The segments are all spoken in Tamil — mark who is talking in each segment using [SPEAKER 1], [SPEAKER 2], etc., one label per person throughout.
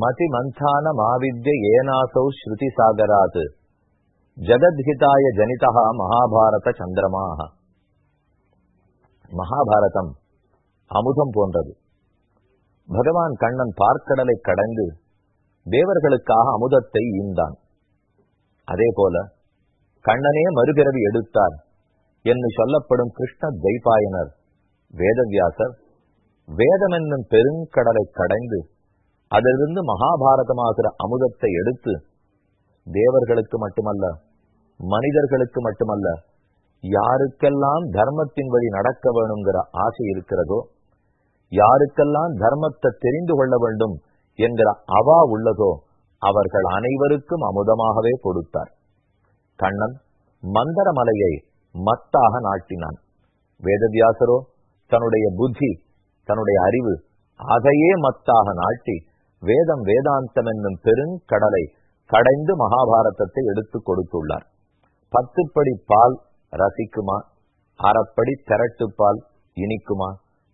[SPEAKER 1] மதி மந்தான மாவித்ய ஏனாசௌ ஸ்ருதி சாகராத் ஜகத்ஹிதாய ஜனிதா மகாபாரத சந்திரமாக மகாபாரதம் அமுதம் போன்றது. பகவான் கண்ணன் பார்க்கடலை கடந்து தேவர்களுக்காக அமுதத்தை ஈந்தான். அதே போல கண்ணனே மறுபிறவி எடுத்தார் என்று சொல்லப்படும் கிருஷ்ண தைபாயனர் வேதவியாசர் வேதம் என்னும் பெருங்கடலை கடைந்து அதிலிருந்து மகாபாரதமாகிற அமுதத்தை எடுத்து தேவர்களுக்கு மட்டுமல்ல மனிதர்களுக்கு மட்டுமல்ல யாருக்கெல்லாம் தர்மத்தின் வழி நடக்க வேணுங்கிற ஆசை இருக்கிறதோ யாருக்கெல்லாம் தர்மத்தை தெரிந்து கொள்ள வேண்டும் என்கிற அவா உள்ளதோ அவர்கள் அனைவருக்கும் அமுதமாகவே கொடுத்தார். கண்ணன் மந்தரமலையை மத்தாக நாட்டினான். வேதவியாசரோ தன்னுடைய புத்தி தன்னுடைய அறிவு அதையே மத்தாக நாட்டி வேதம் வேதாந்தம் என்னும் பெருங்கடலை கடைந்து மகாபாரதத்தை எடுத்துக் கொடுத்துள்ளார். பத்துப்படி பால் ரசிக்குமா? அறப்படி திரட்டு பால் இனிக்குமா?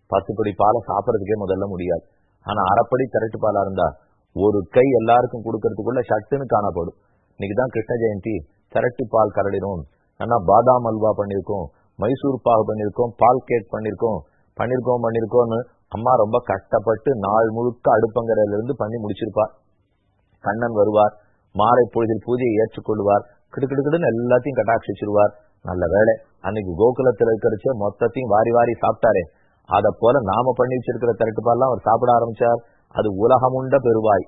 [SPEAKER 1] பத்துப்படி பாலை சாப்பிட்றதுக்கே முதல்ல முடியாது. ஆனா அறப்படி திரட்டு பாலா இருந்தா ஒரு கை எல்லாருக்கும் கொடுக்கறதுக்குள்ள சட்டுன்னு காணப்படும் இன்னைக்குதான் கிருஷ்ண ஜெயந்தி திரட்டு பால் கரடினோம். ஆனா பாதாம் அல்வா பண்ணிருக்கோம் மைசூர் பாகு பண்ணிருக்கோம் பால் கேக் பண்ணிருக்கோம் பண்ணிருக்கோம் பண்ணிருக்கோம்னு அம்மா ரொம்ப கஷ்டப்பட்டு நாள் முழுக்க அடுப்பங்கரையில இருந்து பண்ணி முடிச்சிருப்பார் கண்ணன் வருவார் மாலை பொழுதில் பூஜையை ஏற்றுக்கொள்வார் கிடுக்கிடுக்கிடுன்னு எல்லாத்தையும் கட்டாட்சிச்சிருவார் நல்ல வேலை அன்னைக்கு கோகுலத்தில் இருக்கிறச்ச மொத்தத்தையும் வாரி வாரி சாப்பிட்டாரே. அத போல நாம பண்ணி வச்சிருக்கிற திரட்டுப்பால்லாம் அவர் சாப்பிட ஆரம்பிச்சார். அது உலகமுண்ட பெருவாய்.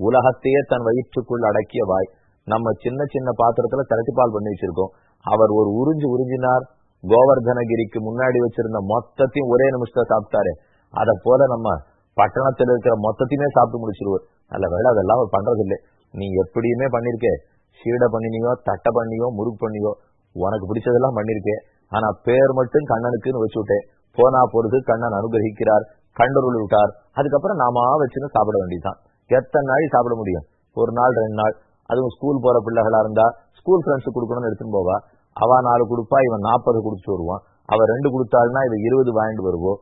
[SPEAKER 1] உலகத்தையே தன் வயிற்றுக்குள் அடக்கிய வாய். நம்ம சின்ன சின்ன பாத்திரத்துல திரட்டுப்பால் பண்ணி வச்சிருக்கோம். அவர் ஒரு உறிஞ்சு உறிஞ்சினார். கோவர்தனகிரிக்கு முன்னாடி வச்சிருந்த மொத்தத்தையும் ஒரே நிமிஷத்தை சாப்பிட்டாரு. அத போல நம்ம பட்டணத்துல இருக்கிற மொத்தத்தையுமே சாப்பிட்டு முடிச்சிருவோம். நல்ல வேலை அதெல்லாம் அவர் பண்றது இல்லை நீ எப்படியுமே பண்ணிருக்கே. சீடை பண்ணினியோ தட்டை பண்ணியோ முறுக்கு பண்ணியோ உனக்கு பிடிச்சதெல்லாம் பண்ணிருக்கேன் ஆனா பேர் மட்டும் கண்ணனுக்குன்னு வச்சு விட்டேன். போனா பொறுத்து கண்ணன் அனுகிரகிக்கிறார் கண்டருள் விட்டார். அதுக்கப்புறம் நாம வச்சுன்னு சாப்பிட வேண்டியதுதான். எத்தனை நாள் சாப்பிட முடியும்? ஒரு நாள் ரெண்டு நாள். அதுவும் ஸ்கூல் போற பிள்ளைகளா இருந்தா ஸ்கூல் ஃப்ரெண்ட்ஸ் கொடுக்கணும்னு எடுத்துன்னு போவா. அவ நாலு கொடுப்பா இவன் நாற்பது கொடுத்துட்டு வருவான். அவ ரெண்டு கொடுத்தாள்னா இவன் இருபது வாங்கிட்டு வருவோம்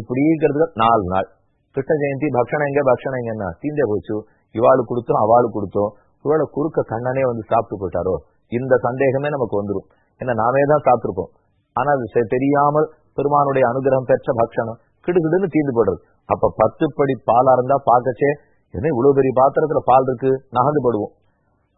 [SPEAKER 1] இப்படி இருக்கிறதுக்கு நாலு நாள். கிருஷ்ண ஜெயந்தி பக்ஷணம் எங்க பக்ஷணம் எங்கன்னா தீந்தே போச்சு. இவாளு கொடுத்தோம் அவாளு கொடுத்தோம். இவளை குறுக்க கண்ணனே வந்து சாப்பிட்டு போயிட்டாரோ? இந்த சந்தேகமே நமக்கு வந்துடும் ஏன்னா நாமே தான் சாப்பிட்டுருப்போம் ஆனா அது தெரியாமல் பெருமானுடைய அனுகிரகம் பெற்ற பக்ஷணம். கிடுகிடுன்னு தீந்து போடுறது. அப்ப பத்து படி பாலா இருந்தா பாக்கச்சே என்ன இவ்வளவு பெரிய பாத்திரத்துல பால் இருக்கு? நகர்ந்து போடுவோம்.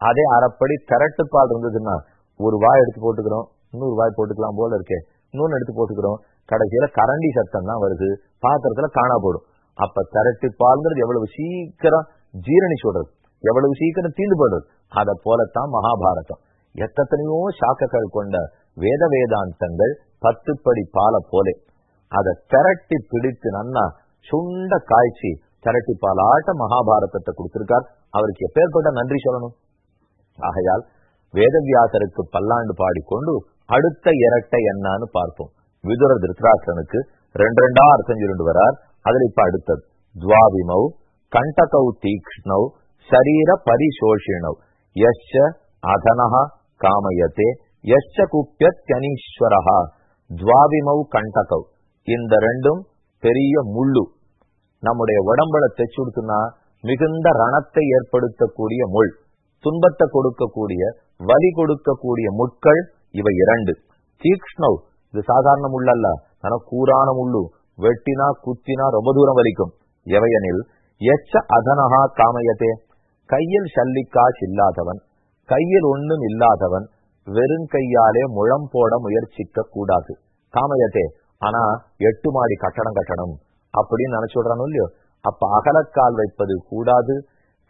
[SPEAKER 1] அதே அரைப்படி திரட்டு பால் இருந்ததுன்னா ஒரு வாய் எடுத்து போட்டுக்கிறோம். இன்னொரு வாய் போட்டுக்கலாம் போல இருக்கே. இன்னொன்னு எடுத்து போட்டுக்கிறோம். கடைசியில கரண்டி சத்தம் தான் வருது. பாத்திரத்துல காணா போடும். அப்ப திரட்டு பால்ங்கிறது எவ்வளவு சீக்கிரம் ஜீரணி சொல்றது. எவ்வளவு சீக்கிரம் தீண்டு போடுறது. அத போலத்தான் மகாபாரதம். எத்தனையோ சாக்கங்கள் கொண்ட வேத வேதாந்தங்கள் பத்துப்படி பால போலே. அதை திரட்டி பிடித்து நன்னா சுண்ட காய்ச்சி திரட்டி பாலாட்ட மகாபாரதத்தை கொடுத்திருக்கார். அவருக்கு எப்பேற்பட்ட நன்றி சொல்லணும்? ஆகையால் வேதவியாசருக்கு பல்லாண்டு பாடிக்கொண்டு அடுத்த இரட்டை என்னான்னு பார்ப்போம். விதுர திருத்தராசனுக்கு ரெண்டு ரெண்டா அர்த்தம் சொல்லிட்டு வரார். அதுல இப்ப அடுத்தது துவாபிமௌ கண்டகௌ தீக்ஷ்ணௌ சரீர பரிசோஷிணவ் யஷ அதனஹ காமயத்தே யஷ குப்பியத்யனீஸ்வரஹா துவாபிமௌ கண்டகவ் இந்த ரெண்டும் பெரிய முள்ளு. நம்முடைய உடம்புல தைச்சுடுத்துனா மிகுந்த ரணத்தை ஏற்படுத்தக்கூடிய முள். துன்பத்தை கொடுக்கக்கூடிய வலி கொடுக்கக்கூடிய முட்கள் இவை இரண்டு. தீக்ஷ்ணவ் இது சாதாரண முள்ளல்ல ஆனா கூறான முள்ளு. வெட்டினா குத்தினா ரொம்ப தூரம் வலிக்கும். எவையெனில் எச்ச அதனஹா காமயத்தே கையில் சல்லிக்காஷ் இல்லாதவன் கையில் ஒண்ணும் இல்லாதவன் வெறும் கையாலே முழம் போட முயற்சிக்க கூடாது. காமயத்தே ஆனா எட்டு மாடி கட்டடம் கட்டணும். அப்படின்னு நினைச்சுடுறானோ இல்லையோ? அப்ப அகலக்கால் வைப்பது கூடாது.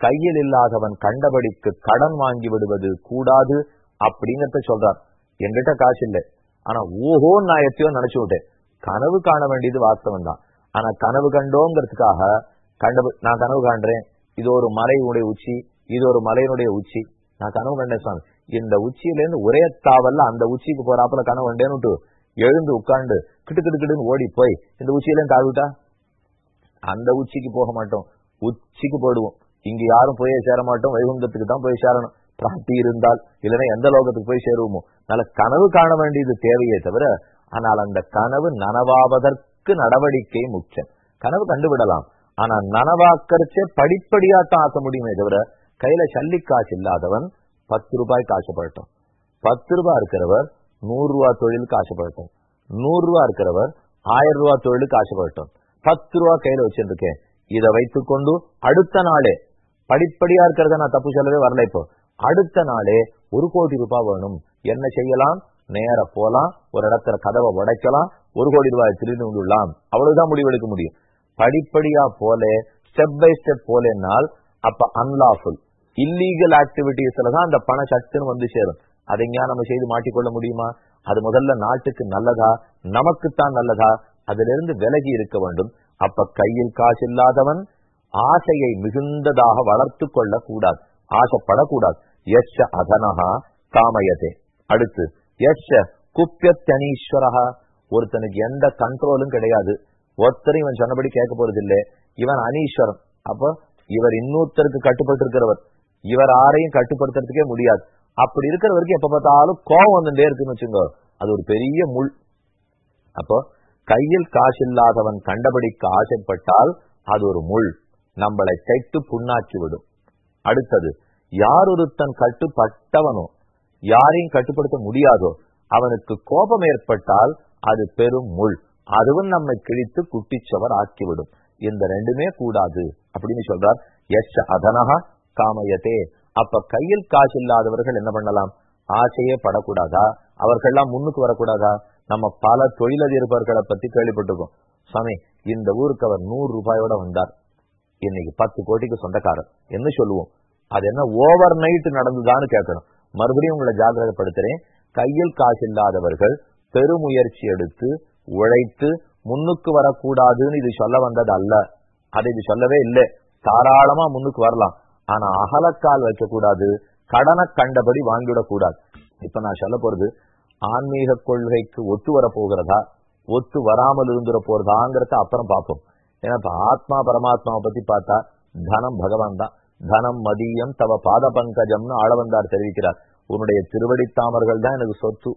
[SPEAKER 1] கையில் இல்லாதவன் கண்டபடிக்கு கடன் வாங்கி விடுவது கூடாது. அப்படிங்கறத சொல்றார் என்கிட்ட காசு இல்லை. ஆனா ஓஹோ நான் எத்தையோ நினைச்சு விட்டேன். கனவு காண வேண்டியது வாஸ்தவம் தான் ஆனா கனவு கண்டோங்கிறதுக்காக கண்ட நான் கனவு காண்றேன். இது ஒரு மலையினுடைய உச்சி இது ஒரு மலையினுடைய உச்சி. நான் கனவு கண்டேன் சுவாமி. இந்த உச்சியில இருந்து ஒரே தாவல்ல அந்த உச்சிக்கு போறாப்புல கனவு கண்டேன்னு எழுந்து உட்காந்து கிட்டு கிட்டு கிட்டுன்னு ஓடி போய் இந்த உச்சியிலேயும் தாவிட்டா அந்த உச்சிக்கு போக மாட்டோம். உச்சிக்கு போயிடுவோம். இங்க யாரும் போய் சேர மாட்டோம். வைகுந்தத்துக்கு தான் போய் சேரணும். பிராப்தி இருந்தால் இல்லைன்னா எந்த லோகத்துக்கு போய் சேருவோமோ? அதனால கனவு காண வேண்டியது தேவையே தவிர ஆனால் அந்த கனவு நனவாவதற்கு நடவடிக்கை முக்கியம். கனவு கண்டுவிடலாம். ஆனா நனவாக்கரிச்சே படிப்படியா தான் ஆக்க முடியுமே தவிர கையில சல்லி காசு இல்லாதவன் பத்து ரூபாய் காசுப்படட்டும் பத்து ரூபாய் இருக்கிறவர் நூறு ரூபாய் தொழிலுக்கு ஆசைப்படட்டும் நூறு ரூபாய் இருக்கிறவர் ஆயிரம் ரூபாய் தொழிலுக்கு ஆசைப்படட்டும் பத்து ரூபாய் கையில வச்சிருக்கேன் இதை வைத்துக்கொண்டு அடுத்த நாளே படிப்படியா இருக்கிறத நான் தப்பு சொல்லவே வரல இப்போ. அடுத்த நாளே ஒரு கோடி ரூபாய் வேணும். என்ன செய்யலாம்? நேர போலாம். ஒரு இடத்துல கதவை உடைக்கலாம். ஒரு கோடி ரூபாய் திரும்பி விடலாம் அவ்வளவுதான் முடிவெடுக்க முடியும். படிப்படியா போல ஸ்டெப் பை ஸ்டெப் போலேனால் அப்ப அன்லாஃபுல் இல்லீகல் ஆக்டிவிட்டிஸ்ல தான் அந்த பண சட்டுன்னு வந்து சேரும். அதைங்க நம்ம செய்து மாட்டிக்கொள்ள முடியுமா? அது முதல்ல நாட்டுக்கு நல்லதா? நமக்குத்தான் நல்லதா? அதிலிருந்து விலகி இருக்க வேண்டும். அப்ப கையில் காசு இல்லாதவன் ஆசையை மிகுந்ததாக வளர்த்து கொள்ள கூடாது ஆசைப்படக்கூடாது. எச்ச அதனஹா காமயதே. அடுத்து எச்ச குப்பியத்தனீஸ்வரகா ஒருத்தனுக்கு எந்த கண்ட்ரோலும் கிடையாது. ஒருத்தரும் இவன் சொன்னபடி கேட்க போறது இல்லை இவன் அனீஸ்வரன். அப்போ இவர் இன்னொருத்தருக்கு கட்டுப்பட்டு இருக்கிறவர் இவர் யாரையும் கட்டுப்படுத்துறதுக்கே முடியாது. அப்படி இருக்கிறவருக்கு எப்ப பார்த்தாலும் கோபம் வந்துட்டே இருக்குன்னு வச்சுங்க அது ஒரு பெரிய முள். அப்போ கையில் காசு இல்லாதவன் கண்டபடிக்கு ஆசைப்பட்டால் அது ஒரு முள். நம்மளை தைத்து புண்ணாக்கி விடும். அடுத்தது யார் ஒருத்தன் கட்டுப்பட்டவனோ யாரையும் கட்டுப்படுத்த முடியாதோ அவனுக்கு கோபம் ஏற்பட்டால் அது பெரும் முள். அதுவும் நம்மை கிழித்து குட்டிச்சவர் ஆக்கிவிடும். இந்த ரெண்டுமே கூடாது அப்படின்னு சொல்றார். எஸ் அதனகா காமயத்தே அப்ப கையில் காசு இல்லாதவர்கள் என்ன பண்ணலாம்? ஆசையே படக்கூடாதா? அவர்கள்லாம் முன்னுக்கு வரக்கூடாதா? நம்ம பல தொழிலதிபர்களை பத்தி கேள்விப்பட்டிருக்கோம். சாமி இந்த ஊருக்கு அவர் நூறு ரூபாயோட வந்தார். இன்னைக்கு பத்து கோடிக்கு சொந்தக்காரர் என்ன சொல்லுவோம்? அது என்ன ஓவர் நைட் நடந்துதான்னு கேட்கணும். மறுபடியும் உங்களை ஜாகிரதப்படுத்துறேன் கையில் காசு இல்லாதவர்கள் பெருமுயற்சி எடுத்து உழைத்து முன்னுக்கு வரக்கூடாதுன்னு இது சொல்ல வந்தது அல்ல அது இது சொல்லவே இல்லை. தாராளமா முன்னுக்கு வரலாம். ஆனா அகலக்கால் வைக்க கூடாது கடனை கண்டபடி வாங்கிவிடக்கூடாது. இப்ப நான் சொல்ல போறது ஆன்மீக கொள்கைக்கு ஒத்து வர போகிறதா ஒத்து வராமல் இருந்துட போறதாங்கிறத அப்புறம் பார்ப்போம். ஏன்னா இப்ப ஆத்மா பரமாத்மாவை பத்தி பார்த்தா தனம் பகவான் தான். தனம் மதியம் தவ பாத பங்கஜம்னு ஆளவந்தார் தெரிவிக்கிறார். உன்னுடைய திருவடி தாமர்கள் தான் எனக்கு சொத்து.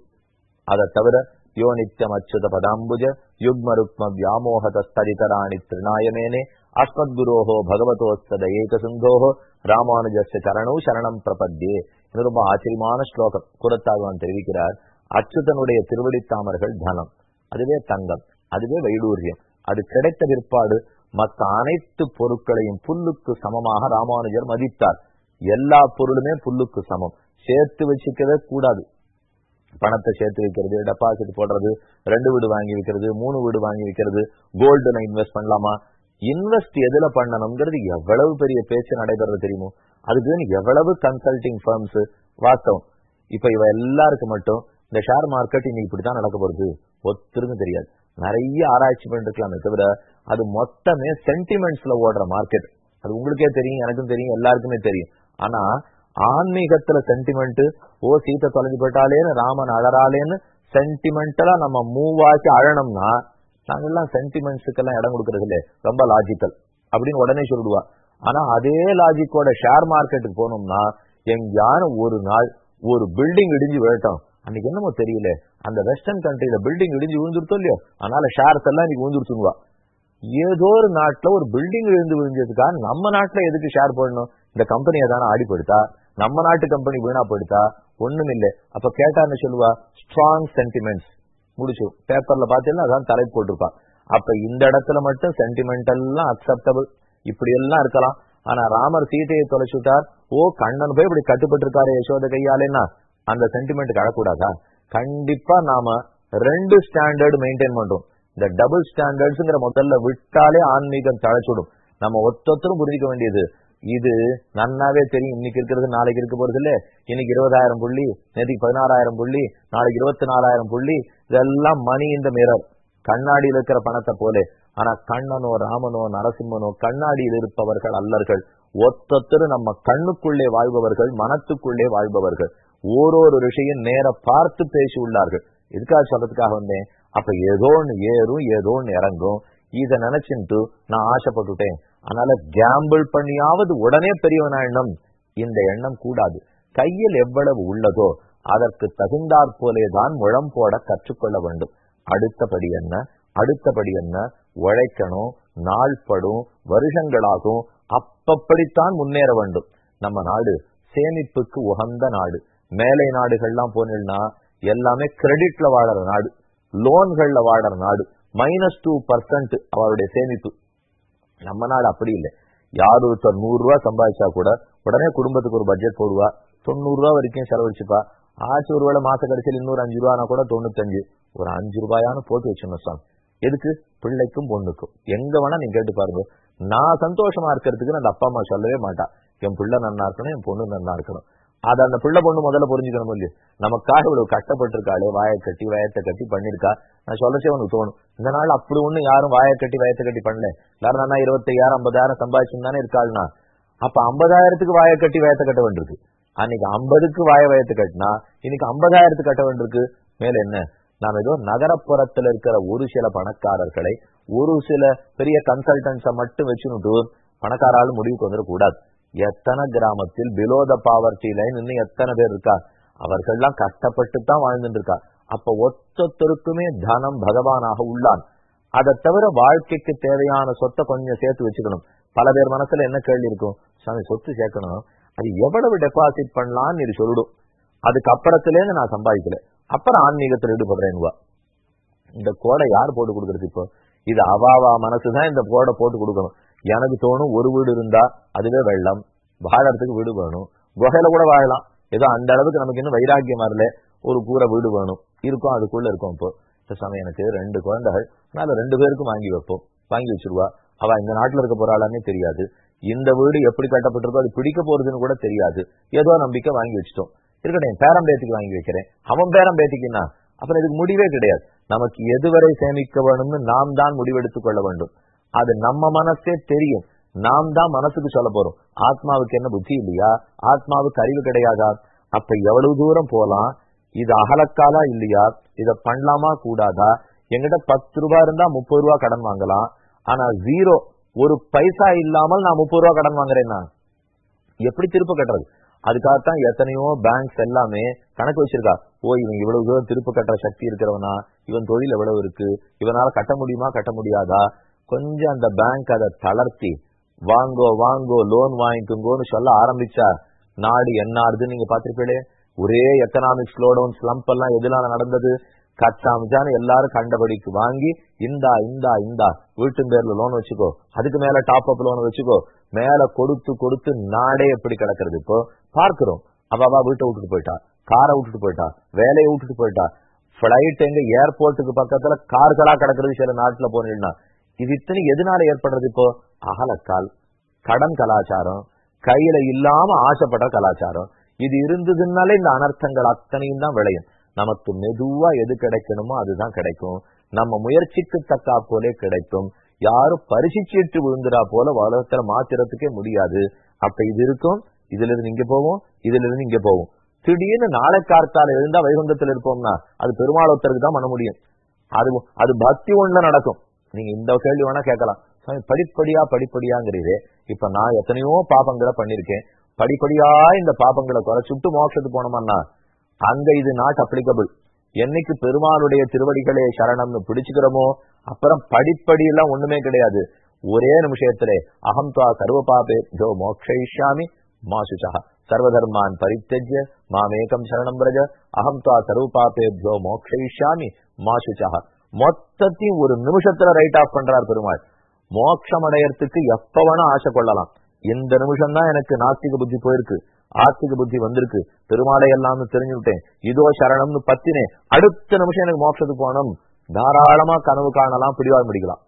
[SPEAKER 1] அதை தவிர யோ நித்தியம் அச்சுத பதாம்புஜ யுக்ம ருக்ம வியாமோகதஸ்தரிதராணி திருநாயமேனே அஸ்மத்குரோஹோ பகவதோஸ்தத ஏக சிந்தோஹோ ராமானுஜஸ்ய சரணோ சரணம் பிரபத்தியே இது ரொம்ப ஆச்சரியமான ஸ்லோகம். குரத்தாகவான் தெரிவிக்கிறார் அச்சுதனுடைய திருவடி தாமர்கள் தனம் அதுவே தங்கம். அதுவே வைடூரியம். அது கிடைத்த பிற்பாடு மற்ற அனைத்து பொருட்களையும் புல்லுக்கு சமமாக ராமானுஜர் மதித்தார். எல்லா பொருளுமே புல்லுக்கு சமம். சேர்த்து வச்சுக்கவே கூடாது. பணத்தை சேர்த்து வைக்கிறது டெபாசிட் போடுறது ரெண்டு வீடு வாங்கி வைக்கிறது மூணு வீடு வாங்கி வைக்கிறது கோல்டுல இன்வெஸ்ட் பண்ணலாமா? இன்வெஸ்ட் எதுல பண்ணணுங்கிறது எவ்வளவு பெரிய பேச்சு நடைபெறது தெரியுமோ? அதுக்கு எவ்வளவு கன்சல்டிங் ஃபர்ம்ஸ் வாஸ்தவம். இப்ப இவ எல்லாருக்கும் மட்டும் இந்த ஷேர் மார்க்கெட் இன்னைக்கு இப்படித்தான் நடக்க போறது ஒத்துருக்கும் தெரியாது. நிறைய ஆராய்ச்சி பண்ணிருக்கலாமே தவிர அது மொத்தமே சென்டிமெண்ட்ஸ்ல ஓடுற மார்க்கெட் அது உங்களுக்கே தெரியும் எனக்கும் தெரியும் எல்லாருக்குமே தெரியும். ஆனா ஆன்மீகத்துல சென்டிமெண்ட் ஓ சீத்தை தொலைஞ்சு போயிட்டாலேன்னு ராமன் அழறாலேன்னு சென்டிமெண்டலா நம்ம மூவ் ஆச்சு அழணும்னா நாங்கெல்லாம் சென்டிமெண்ட்ஸுக்கெல்லாம் இடம் கொடுக்கறது இல்லையே ரொம்ப லாஜிக்கல் அப்படின்னு உடனே சொல்லிடுவா ஆனா அதே லாஜிக்கோட ஷேர் மார்க்கெட்டுக்கு போனோம்னா எங்கேயான ஒரு நாள் ஒரு பில்டிங் இடிஞ்சு விழட்டும். அன்னைக்கு என்னமோ தெரியல. அந்த வெஸ்டர்ன் கண்ட்ரில பில்டிங் இடிஞ்சு விழுந்துருத்தோ இல்லையோ? அதனால ஷேர்ஸ் எல்லாம் இன்னைக்கு விழுந்துருச்சுவா ஏதோ ஒரு நாட்டுல ஒரு பில்டிங் விழுந்து விழுந்ததுக்காக நம்ம நாட்டுல எதுக்கு ஷேர் பண்ணணும் இந்த கம்பெனியை தானே ஆடிப்படுத்தா? நம்ம நாட்டு கம்பெனி வீணா போயிடுதா ஒண்ணும் இல்லை. அப்ப கேட்டான்னு சொல்லுவா? ஸ்ட்ராங் சென்டிமெண்ட்ஸ் முடிச்சு. பேப்பர்ல பாத்தீங்கன்னா அதான் தலை போட்டிருப்பா. அப்ப இந்த இடத்துல மட்டும் சென்டிமெண்ட் எல்லாம் அக்செப்டபிள் இப்படி எல்லாம் இருக்கலாம். ஆனா ராமர் சீதையை தொலைச்சுட்டார். ஓ கண்ணன் போய் இப்படி கட்டுப்பட்டு இருக்காரு யசோத கையாலேன்னா அந்த சென்டிமெண்ட்டுக்கு கழக்கூடாதா கண்டிப்பா நாம ரெண்டு ஸ்டாண்டர்ட் மெயின்டைன் பண்றோம். இந்த டபுள் ஸ்டாண்டர்ட்ஸ்ங்கிற முதல்ல விட்டாலே ஆன்மீகம் தழைச்சுடும். நம்ம ஒத்தொத்தரும் புரிஞ்சுக்க வேண்டியது இது நன்னாவே தெரியும். இன்னைக்கு இருக்கிறது நாளைக்கு இருக்க போறது இல்ல. இன்னைக்கு இருபதாயிரம் புள்ளி நேற்றுக்கு பதினாறாயிரம் புள்ளி நாளைக்கு இருபத்தி நாலாயிரம் புள்ளி இதெல்லாம் மணி இந்த மிரர் கண்ணாடியில் இருக்கிற பணத்தை போல. ஆனா கண்ணனோ ராமனோ நரசிம்மனோ கண்ணாடியில் இருப்பவர்கள் அல்லர்கள். ஒத்தொத்தரு நம்ம கண்ணுக்குள்ளே வாழ்பவர்கள் மனத்துக்குள்ளே வாழ்பவர்கள். ஓரோரு ரிஷியும் நேர பார்த்து பேசி உள்ளார்கள் எதுக்காக சொல்றதுக்காக வந்தேன்? அப்ப ஏதோ ஒன்று ஏறும் ஏதோ ஒண்ணு இறங்கும். இத நினைச்சுட்டு நான் ஆசைப்பட்டுட்டேன். அதனால கேம்பிள் பண்ணியாவது உடனே பெரியவனாயினும் இந்த எண்ணம் கூடாது. கையில் எவ்வளவு உள்ளதோ அதற்கு தகுந்தாற் போலேதான் முழம் போட கற்றுக்கொள்ள வேண்டும். அடுத்தபடி என்ன? அடுத்தபடி என்ன? உழைக்கணும் நாள்படும் வருஷங்களாகும். அப்பப்படித்தான் முன்னேற வேண்டும். நம்ம நாடு சேமிப்புக்கு உகந்த நாடு. மேலை நாடுகள்லாம் போனீங்கன்னா எல்லாமே கிரெடிட்ல வாழற நாடு. லோன்கள்ல வாழற நாடு. மைனஸ் டூ பர்சன்ட் அவருடைய சேமிப்பு. நம்ம நாடு அப்படி இல்லை. யார் ஒருத்தர் நூறு ரூபா சம்பாதிச்சா கூட உடனே குடும்பத்துக்கு ஒரு பட்ஜெட் போடுவா. தொண்ணூறு ரூபா வரைக்கும் செலவழிச்சுப்பா. ஆச்சு ஒரு வேளை மாச கடைசியில் இன்னொரு அஞ்சு ரூபானா கூட தொண்ணூத்தஞ்சு. ஒரு அஞ்சு ரூபாயானு போட்டு வச்சிடணும் சாமி. எதுக்கு? பிள்ளைக்கும் பொண்ணுக்கும். எங்க வேணா நீங்க கேட்டு பாருங்க. நான் சந்தோஷமா இருக்கிறதுக்கு அந்த அப்பா அம்மா சொல்லவே மாட்டா. என் பிள்ளை நன்னா இருக்கணும் என் பொண்ணு நன்னா இருக்கணும். அதை அந்த பிள்ளை பொண்ணு முதல்ல புரிஞ்சுக்கணும் இல்லையா நமக்காக இவ்வளவு கஷ்டப்பட்டிருக்காளே வாயை கட்டி வயத்தை கட்டி பண்ணிருக்கா நான் சொல்லச்சே உனக்கு தோணும். இந்த நாள் அப்படி ஒண்ணு யாரும் வாயை கட்டி வயத்தை கட்டி பண்ணல. எல்லாரும் நான் இருபத்தையாயிரம் ஐம்பதாயிரம் சம்பாதிச்சுன்னு தானே இருக்காள்னா. அப்ப ஐம்பதாயிரத்துக்கு வாயை கட்டி வயத்தை கட்ட வேண்டியிருக்கு. அன்னைக்கு ஐம்பதுக்கு வாய வயத்தை கட்டினா இன்னைக்கு ஐம்பதாயிரத்துக்கு கட்ட வேண்டியிருக்கு. மேல என்ன? நாம் ஏதோ நகரப்புறத்துல இருக்கிற ஒரு சில பணக்காரர்களை ஒரு சில பெரிய கன்சல்டன்ஸை மட்டும் வச்சுன்னுட்டு பணக்காராலும் முடிவுக்கு வந்துடக்கூடாது. எத்தனை கிராமத்தில் பிலோ த பாவர்டி லைன் இன்னும் எத்தனை பேர் இருக்கா? அவர்கள்லாம் கஷ்டப்பட்டு தான் வாழ்ந்துட்டு இருக்கா அப்ப ஒத்தொத்தருக்குமே தனம் பகவானாக உள்ளான். அதை தவிர வாழ்க்கைக்கு தேவையான சொத்தை கொஞ்சம் சேர்த்து வச்சுக்கணும். பல பேர் மனசுல என்ன கேள்வி இருக்கும்? சாமி சொத்து சேர்க்கணும். அது எவ்வளவு டெபாசிட் பண்ணலாம்னு நீ சொல்லிடும் அதுக்கு அப்புறத்துலேருந்து நான் சம்பாதிக்கல. அப்புறம் ஆன்மீகத்தில் ஈடுபடுறேன்வா இந்த கோடை யார் போட்டு கொடுக்கறது இப்போ? இது அவாவா மனசுதான் இந்த கோடை போட்டு கொடுக்கணும். எனக்கு தோணும் ஒரு வீடு இருந்தா அதுவே வெள்ளம். வாழறதுக்கு வீடு வேணும். குகையில கூட வாழலாம். ஏதோ அந்த அளவுக்கு நமக்கு இன்னும் வைராக்கியம் வரல. ஒரு கூரை வீடு வேணும். இருக்கும் அதுக்குள்ள இருக்கும் இப்போ. இந்த சமயம் எனக்கு ரெண்டு குழந்தைகள். அதனால ரெண்டு பேருக்கும் வாங்கி வைப்போம். வாங்கி வச்சிருவா. அவ இந்த நாட்டுல இருக்க போறாளானே தெரியாது. இந்த வீடு எப்படி கட்டப்பட்டிருக்கோ அது பிடிக்க போறதுன்னு கூட தெரியாது. ஏதோ நம்பிக்கை வாங்கி வச்சிட்டோம். இருக்கட்டும் என் பேரம்பேத்திக்கு வாங்கி வைக்கிறேன். அவன் பேரம்பேத்திக்குன்னா அப்புறம் இதுக்கு முடிவே கிடையாது. நமக்கு எதுவரை சேமிக்க வேணும்னு நாம் தான் முடிவெடுத்துக் கொள்ள வேண்டும். அது நம்ம மனசே தெரியும். நாம் தான் மனசுக்கு சொல்ல போறோம். ஆத்மாவுக்கு என்ன புத்தி இல்லையா? ஆத்மாவுக்கு அறிவு கிடையாதா? அப்ப எவ்வளவு தூரம் போலாம்? இது அகலக்காலா இல்லையா? இத பண்ணலாமா? கூடாதா? எங்கிட்ட பத்து ரூபாய் இருந்தா முப்பது ரூபா கடன் வாங்கலாம். ஆனா ஜீரோ ஒரு பைசா இல்லாமல் நான் முப்பது ரூபா கடன் வாங்குறேன்னா? எப்படி திருப்ப கட்டுறது? அதுக்காகத்தான் எத்தனையோ பேங்க்ஸ் எல்லாமே கணக்கு வச்சிருக்கா. ஓ இவன் இவ்வளவு தூரம் திருப்ப கட்டுற சக்தி இருக்கிறவனா? இவன் தொழில் எவ்வளவு இருக்கு? இவனால கட்ட முடியுமா? கட்ட முடியாதா? கொஞ்சம் அந்த பேங்க் அதை தளர்த்தி வாங்கோ வாங்கோ லோன் வாங்கிக்கோங்கன்னு சொல்ல ஆரம்பிச்சா நாடு என்ன ஆறுதுன்னு நீங்க பாத்திருப்பீங்களே ஒரே எக்கனாமிக் ஸ்லோடவுன் ஸ்லம்ப் எல்லாம் எதிரால நடந்தது? கச்சாமிச்சான்னு எல்லாரும் கண்டபடிக்கு வாங்கி இந்தா இந்தா இந்தா வீட்டு பேர்ல லோன் வச்சுக்கோ. அதுக்கு மேல டாப் அப் லோன் வச்சுக்கோ. மேல கொடுத்து கொடுத்து நாடே எப்படி கிடக்கிறது இப்போ? பார்க்கிறோம். அவாவா வீட்டை விட்டுட்டு போயிட்டா. காரை விட்டுட்டு போயிட்டா. வேலையை விட்டுட்டு போயிட்டா. பிளைட் எங்க ஏர்போர்ட்டுக்கு பக்கத்துல கார்களா கிடக்கிறது சில நாட்டுல போனீங்கன்னா இது இத்தனை எதனால ஏற்படுறது இப்போ? அகலக்கால் கடன் கலாச்சாரம். கையில இல்லாம ஆசைப்படுற கலாச்சாரம். இது இருந்ததுனாலே இந்த அனர்த்தங்கள் அத்தனையும் தான் விளையும். நமக்கு மெதுவா எது கிடைக்கணுமோ அதுதான் கிடைக்கும். நம்ம முயற்சிக்கு தக்கா போலே கிடைக்கும். யாரும் பரிசிச்சிட்டு விழுந்துடா போல உலகத்துல மாத்திரத்துக்கே முடியாது. அப்ப இது இருக்கும் இதுல இருந்து இங்க போவோம் இதுல இருந்து இங்க போவோம். திடீர்னு நாளை கார்த்தால இருந்தா வைகுண்டத்துல இருப்போம்னா அது பெருமாள் ஒருத்தருக்கு தான் பண்ண முடியும். அது அது பக்தி ஒண்ணு நடக்கும். நீங்க இந்த கேள்வி வேணா கேட்கலாம். படிப்படியா படிப்படியாங்கிறீரே. இப்ப நான் எத்தனையோ பாபங்களை பண்ணிருக்கேன். படிப்படியா இந்த பாபங்களை குறைச்சுட்டு மோட்சத்துக்கு போனோம்னா அங்க இது நாட் அப்ளிகபிள் என்னைக்கு பெருமாளுடைய திருவடிகளே சரணம்னு பிடிச்சுக்கிறோமோ அப்புறம் படிப்படி எல்லாம் ஒண்ணுமே கிடையாது. ஒரே நிமிஷத்துல அகம் துவா சர்வ பாபே ஜோ மோக்ஷிஷாமி மாசுச்சா சர்வதர்மான் பரித்தஜ்ய மாமேகம் சரணம் பிரஜ அகம் துவா சர்வ பாபே ஜோ மோக்ஷிஷாமி மாசுச்சா மொத்தத்தையும் ஒரு நிமிஷத்துல ரைட் ஆஃப் பண்றார் பெருமாள். மோட்சம் அடையறதுக்கு எப்ப வேணா ஆசை கொள்ளலாம். இந்த நிமிஷம் தான் எனக்கு நாஸ்திக புத்தி போயிருக்கு. ஆஸ்திக புத்தி வந்திருக்கு. பெருமாளை எல்லாம் தெரிஞ்சுட்டேன் இதோ சரணம்னு பத்தினேன். அடுத்த நிமிஷம் எனக்கு மோட்சத்துக்கு போனோம் தாராளமா கனவு காணலாம் பிடிவாத முடிக்கலாம்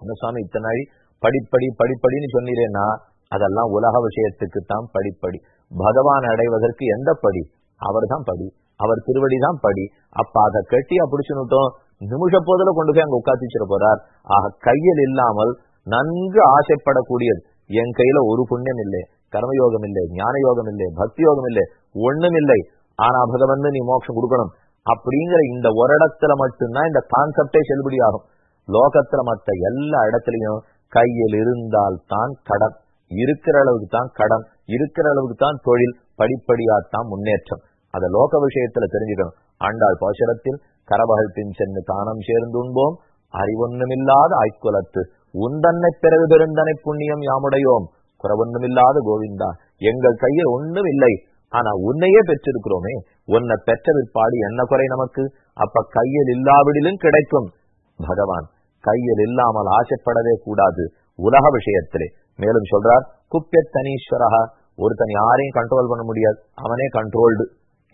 [SPEAKER 1] அந்த சுவாமி இத்தனை நாள் படிப்படி படிப்படின்னு சொன்னீரேன்னா அதெல்லாம் உலக விஷயத்துக்கு தான் படிப்படி. பகவான் அடைவதற்கு எந்த படி? அவர் தான் படி. அவர் திருவடி தான் படி. அப்ப அதை கட்டி பிடிச்சுனுட்டோம் நிமிஷ போதுல கொண்டு போய் அங்க உட்காத்திச்சிட போறார். ஆக கையில் இல்லாமல் நன்கு ஆசைப்படக்கூடியது. என் கையில ஒரு புண்ணியம் இல்லை கர்மயோகம் இல்லை ஞான யோகம் இல்லை பக்தி யோகம் இல்லை ஒண்ணும் இல்லை. ஆனா பகவன் நீ மோட்சம் கொடுக்கணும். அப்படிங்கிற இந்த ஒரு இடத்துல மட்டும்தான் இந்த கான்செப்டே செல்லுபடி ஆகும். லோகத்துல மத்த எல்லா இடத்துலயும் கையில் இருந்தால் தான் கடன். இருக்கிற அளவுக்கு தான் கடன். இருக்கிற அளவுக்கு தான் தொழில். படிப்படியா தான் முன்னேற்றம். அத லோக விஷயத்துல தெரிஞ்சுக்கணும். ஆண்டாள் பாசுரத்தில் கரபகழ்த்தின் சென்று தானம் சேர்ந்துண்போம். அறிவொன்னுமில்லாத ஆய்க்குலத்து உந்தன்னை பிறகு பெருந்தனை புண்ணியம் யாமுடையோம். குறவொன்னுமில்லாத கோவிந்தா. எங்கள் கையில் ஒண்ணும் இல்லை ஆனா உன்னையே பெற்றிருக்கிறோமே. உன்னை பெற்ற விற்பாடு என்ன குறை நமக்கு? அப்ப கையில் இல்லாவிடிலும் கிடைக்கும். பகவான் கையில் இல்லாமல் ஆசைப்படவே கூடாது. உலக விஷயத்திலே. மேலும் சொல்றார் குப்பிய தனீஸ்வரகா ஒருத்தன் யாரையும் கண்ட்ரோல் பண்ண முடியாது. அவனே கண்ட்ரோல்டு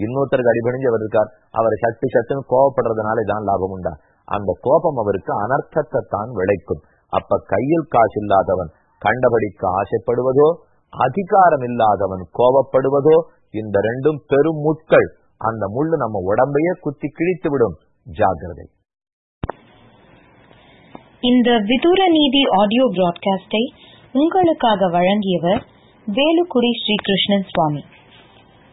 [SPEAKER 1] இன்னொருத்தருக்கு அடிபணிஞ்சு அவர் இருக்கார். அவர் சட்டு சட்டுன்னு கோபப்படுறதுனால இதான் லாபம் உண்டா? அந்த கோபம் அவருக்கு அனர்த்தத்தை தான் விளைக்கும். அப்ப கையில் காசு இல்லாதவன் கண்டபடிக்கு ஆசைப்படுவதோ அதிகாரம் இல்லாதவன் கோபப்படுவதோ இந்த ரெண்டும் பெரும் முட்கள். அந்த முள்ளு நம்ம உடம்பையே குத்தி கிழித்து விடும் ஜாகிரதை
[SPEAKER 2] இந்த விதூர நீதி ஆடியோ பிராட்காஸ்டை உங்களுக்காக வழங்கியவர் வேலுக்குடி ஸ்ரீகிருஷ்ணன் சுவாமி.